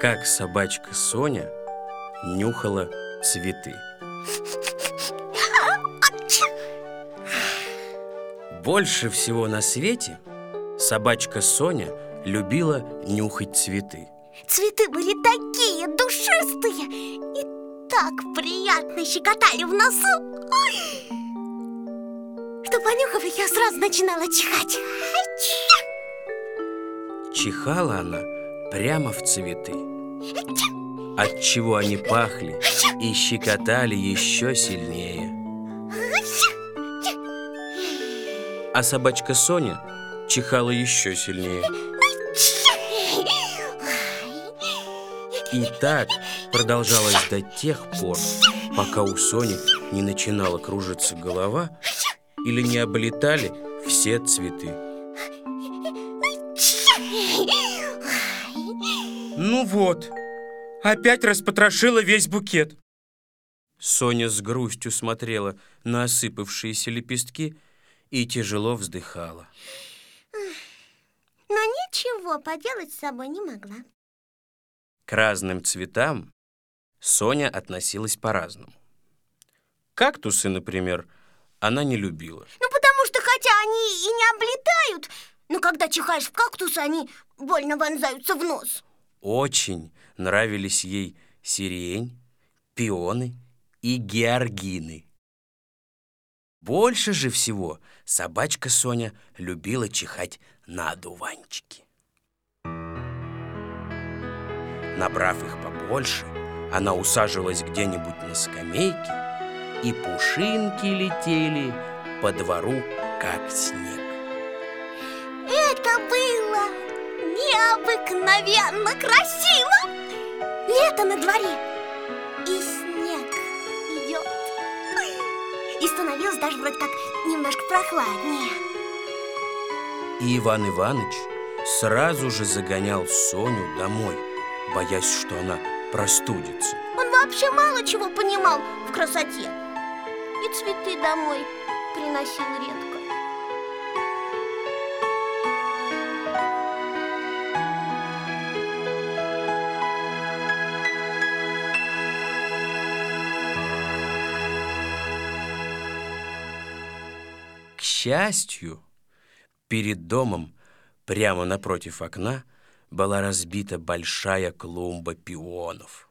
как собачка Соня нюхала цветы. Больше всего на свете собачка Соня любила нюхать цветы. Цветы были такие душистые и так приятно щекотали в носу, Ой! что, понюхав их, я сразу начинала чихать. Чихала она прямо в цветы, от чего они пахли и щекотали еще сильнее. А собачка Соня чихала еще сильнее. И так продолжалось до тех пор, пока у Сони не начинала кружиться голова или не облетали все цветы. Ну вот, опять распотрошила весь букет. Соня с грустью смотрела на осыпавшиеся лепестки и тяжело вздыхала. Но ничего поделать с собой не могла. К разным цветам Соня относилась по-разному. Кактусы, например, она не любила. Ну, потому что хотя они и не облетают, но когда чихаешь в кактус, они больно вонзаются в нос. Очень нравились ей сирень, пионы и георгины. Больше же всего собачка Соня любила чихать на одуванчики. Набрав их побольше, она усаживалась где-нибудь на скамейке, и пушинки летели по двору, как снег. Это было необыкновенно красиво! Лето на дворе, и снег идет. И становилось даже вроде как немножко прохладнее. И Иван Иванович сразу же загонял Соню домой, боясь, что она простудится. Он вообще мало чего понимал в красоте. И цветы домой приносил редко. К счастью, перед домом, прямо напротив окна, была разбита большая клумба пионов.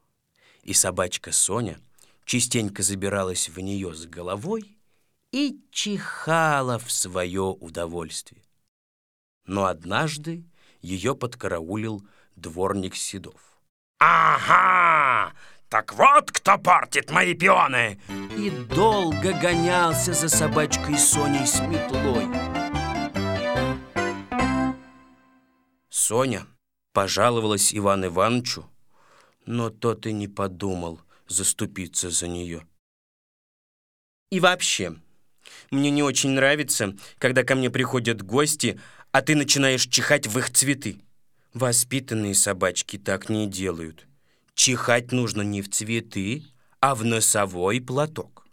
И собачка Соня частенько забиралась в нее с головой и чихала в свое удовольствие. Но однажды ее подкараулил дворник Седов. Ага! Так вот кто портит мои пионы! И долго гонялся за собачкой Соней с метлой. Соня пожаловалась Иван Ивановичу, но тот и не подумал заступиться за нее. И вообще, мне не очень нравится, когда ко мне приходят гости, а ты начинаешь чихать в их цветы. Воспитанные собачки так не делают. Чихать нужно не в цветы, а в носовой платок.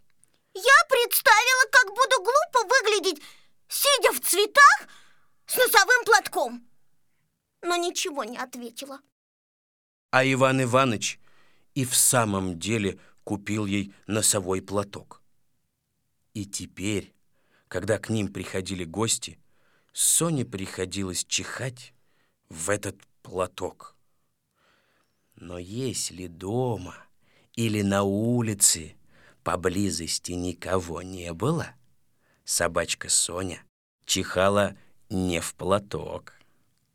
Я представила, как буду глупо выглядеть, сидя в цветах с носовым платком. Но ничего не ответила. А Иван Иванович и в самом деле купил ей носовой платок. И теперь, когда к ним приходили гости, Соне приходилось чихать в этот платок. Но если дома или на улице поблизости никого не было, собачка Соня чихала не в платок,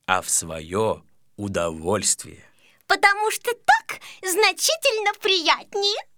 а в свое удовольствие. Потому что так значительно приятнее.